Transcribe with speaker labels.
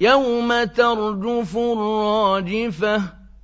Speaker 1: يَوْمَ تَرْجُفُ الرَّاجِفَةُ